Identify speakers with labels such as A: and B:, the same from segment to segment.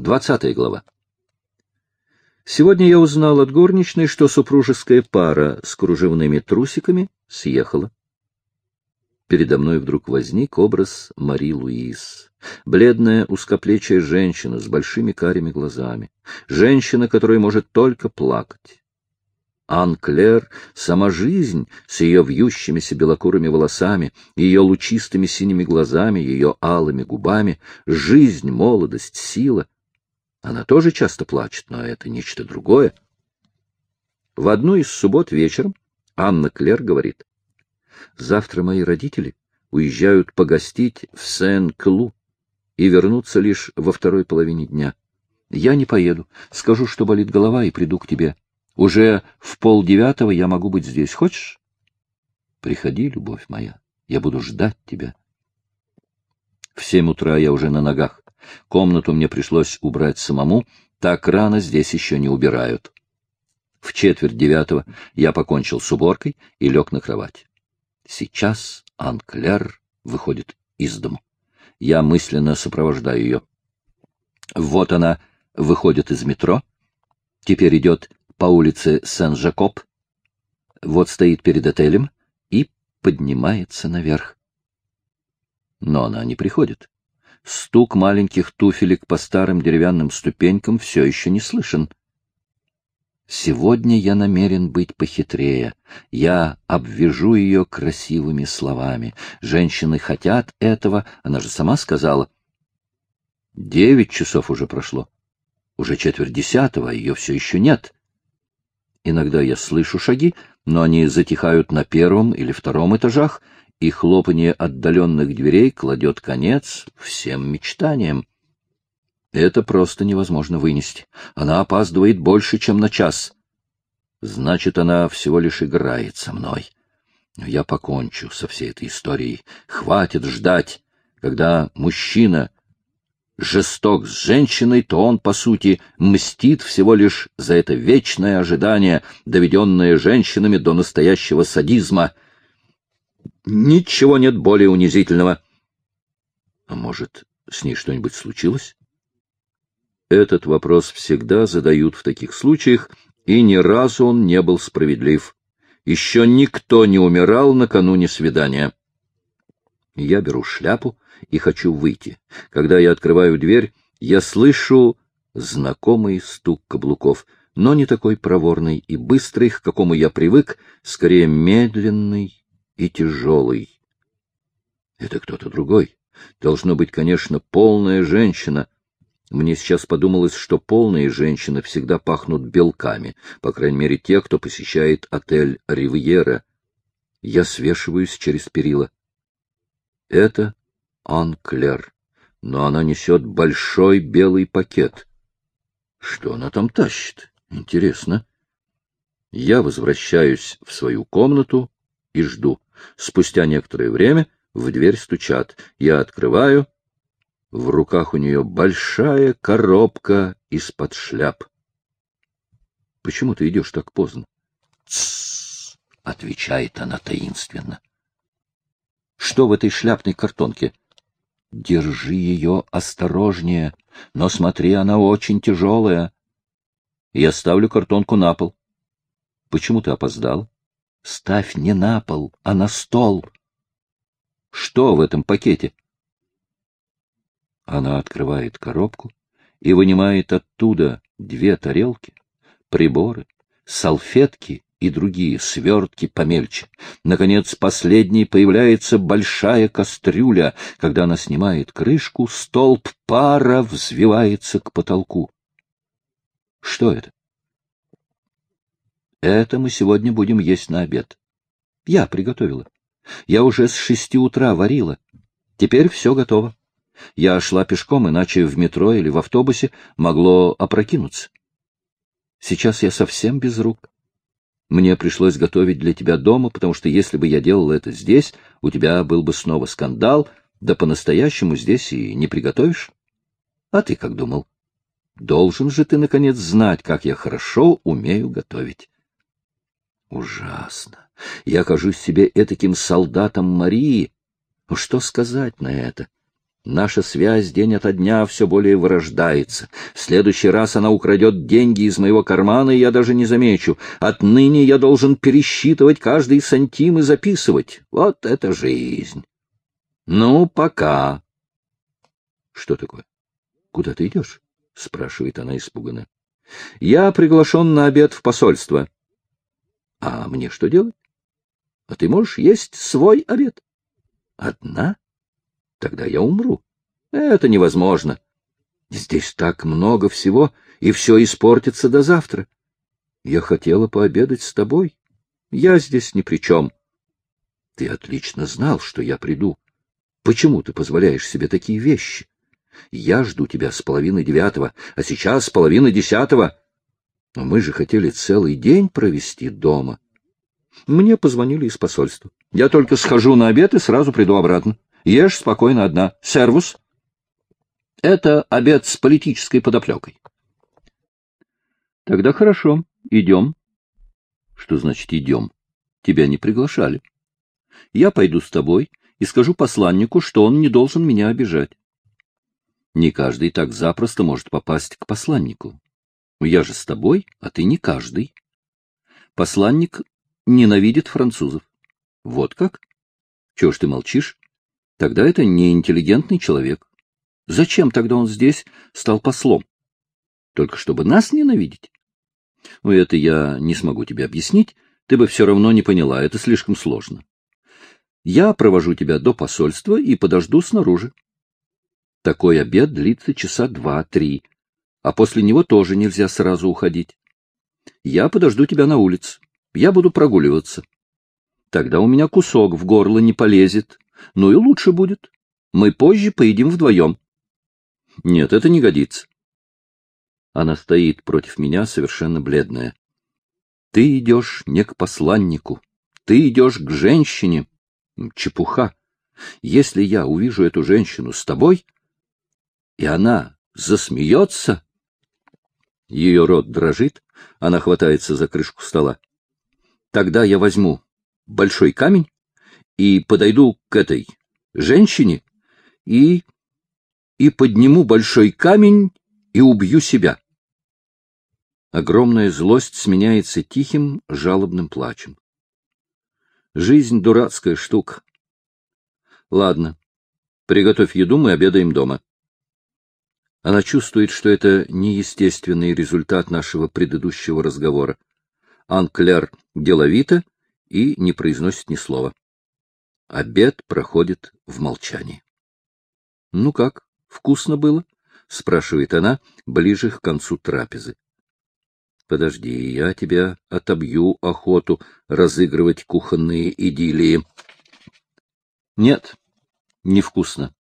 A: Двадцатая глава. Сегодня я узнал от горничной, что супружеская пара с кружевными трусиками съехала. Передо мной вдруг возник образ Мари Луиз. Бледная, узкоплечая женщина с большими карими глазами. Женщина, которая может только плакать. Ан-Клер, сама жизнь с ее вьющимися белокурыми волосами, ее лучистыми синими глазами, ее алыми губами, жизнь, молодость, сила. Она тоже часто плачет, но это нечто другое. В одну из суббот вечером Анна Клер говорит, «Завтра мои родители уезжают погостить в Сен-Клу и вернутся лишь во второй половине дня. Я не поеду, скажу, что болит голова, и приду к тебе. Уже в полдевятого я могу быть здесь. Хочешь? Приходи, любовь моя. Я буду ждать тебя. В семь утра я уже на ногах. Комнату мне пришлось убрать самому. Так рано здесь еще не убирают. В четверть девятого я покончил с уборкой и лег на кровать. Сейчас Анклер выходит из дому. Я мысленно сопровождаю ее. Вот она выходит из метро. Теперь идет по улице Сен-Жакоб, вот стоит перед отелем и поднимается наверх. Но она не приходит. Стук маленьких туфелек по старым деревянным ступенькам все еще не слышен. Сегодня я намерен быть похитрее. Я обвяжу ее красивыми словами. Женщины хотят этого, она же сама сказала. Девять часов уже прошло. Уже четверть десятого, а ее все еще нет. Иногда я слышу шаги, но они затихают на первом или втором этажах, и хлопанье отдаленных дверей кладет конец всем мечтаниям. Это просто невозможно вынести. Она опаздывает больше, чем на час. Значит, она всего лишь играет со мной. Но я покончу со всей этой историей. Хватит ждать, когда мужчина жесток с женщиной, то он, по сути, мстит всего лишь за это вечное ожидание, доведенное женщинами до настоящего садизма. Ничего нет более унизительного. А может, с ней что-нибудь случилось? Этот вопрос всегда задают в таких случаях, и ни разу он не был справедлив. Еще никто не умирал накануне свидания. Я беру шляпу и хочу выйти. Когда я открываю дверь, я слышу знакомый стук каблуков, но не такой проворный и быстрый, к какому я привык, скорее медленный и тяжелый. Это кто-то другой. Должно быть, конечно, полная женщина. Мне сейчас подумалось, что полные женщины всегда пахнут белками, по крайней мере, те, кто посещает отель «Ривьера». Я свешиваюсь через перила. Это Анклер, но она несет большой белый пакет. Что она там тащит? Интересно. Я возвращаюсь в свою комнату и жду. Спустя некоторое время в дверь стучат. Я открываю. В руках у нее большая коробка из-под шляп. — Почему ты идешь так поздно? — отвечает она таинственно. — Что в этой шляпной картонке? Держи ее осторожнее, но смотри, она очень тяжелая. Я ставлю картонку на пол. Почему ты опоздал? Ставь не на пол, а на стол. Что в этом пакете? Она открывает коробку и вынимает оттуда две тарелки, приборы, салфетки и другие свертки помельче. Наконец, последней появляется большая кастрюля. Когда она снимает крышку, столб пара взвивается к потолку. Что это? Это мы сегодня будем есть на обед. Я приготовила. Я уже с шести утра варила. Теперь все готово. Я шла пешком, иначе в метро или в автобусе могло опрокинуться. Сейчас я совсем без рук. Мне пришлось готовить для тебя дома, потому что если бы я делал это здесь, у тебя был бы снова скандал, да по-настоящему здесь и не приготовишь. А ты как думал? Должен же ты, наконец, знать, как я хорошо умею готовить. Ужасно. Я кажусь себе этаким солдатом Марии. Что сказать на это? Наша связь день ото дня все более вырождается. В следующий раз она украдет деньги из моего кармана, и я даже не замечу. Отныне я должен пересчитывать каждый сантим и записывать. Вот это жизнь. Ну, пока. Что такое? Куда ты идешь? — спрашивает она испуганно. — Я приглашен на обед в посольство. — А мне что делать? — А ты можешь есть свой обед. — Одна? Тогда я умру. Это невозможно. Здесь так много всего, и все испортится до завтра. Я хотела пообедать с тобой. Я здесь ни при чем. Ты отлично знал, что я приду. Почему ты позволяешь себе такие вещи? Я жду тебя с половины девятого, а сейчас с половины десятого. Но мы же хотели целый день провести дома. Мне позвонили из посольства. Я только схожу на обед и сразу приду обратно. Ешь спокойно одна. Сервус. Это обед с политической подоплекой. Тогда хорошо. Идем. Что значит идем? Тебя не приглашали. Я пойду с тобой и скажу посланнику, что он не должен меня обижать. Не каждый так запросто может попасть к посланнику. Я же с тобой, а ты не каждый. Посланник ненавидит французов. Вот как? Чего ж ты молчишь? Тогда это неинтеллигентный человек. Зачем тогда он здесь стал послом? Только чтобы нас ненавидеть? Ну, это я не смогу тебе объяснить, ты бы все равно не поняла, это слишком сложно. Я провожу тебя до посольства и подожду снаружи. Такой обед длится часа два-три, а после него тоже нельзя сразу уходить. Я подожду тебя на улице, я буду прогуливаться. Тогда у меня кусок в горло не полезет, ну и лучше будет. Мы позже поедим вдвоем. Нет, это не годится. Она стоит против меня, совершенно бледная. Ты идешь не к посланнику, ты идешь к женщине. Чепуха. Если я увижу эту женщину с тобой, и она засмеется, ее рот дрожит, она хватается за крышку стола. Тогда я возьму большой камень и подойду к этой женщине и... и подниму большой камень и убью себя. Огромная злость сменяется тихим, жалобным плачем. Жизнь — дурацкая штука. Ладно, приготовь еду, мы обедаем дома. Она чувствует, что это неестественный результат нашего предыдущего разговора. Анклер деловито и не произносит ни слова. Обед проходит в молчании. — Ну как, вкусно было? — спрашивает она ближе к концу трапезы. — Подожди, я тебя отобью охоту разыгрывать кухонные идиллии. — Нет, невкусно. —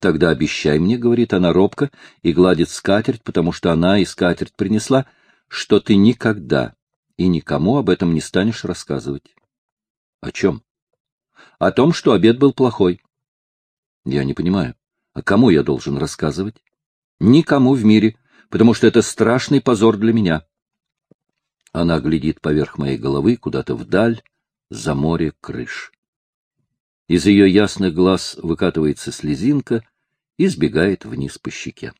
A: Тогда обещай мне, — говорит она робко, и гладит скатерть, потому что она и скатерть принесла, что ты никогда и никому об этом не станешь рассказывать. — О чем? о том, что обед был плохой. Я не понимаю, а кому я должен рассказывать? Никому в мире, потому что это страшный позор для меня. Она глядит поверх моей головы куда-то вдаль, за море крыш. Из ее ясных глаз выкатывается слезинка и сбегает вниз по щеке.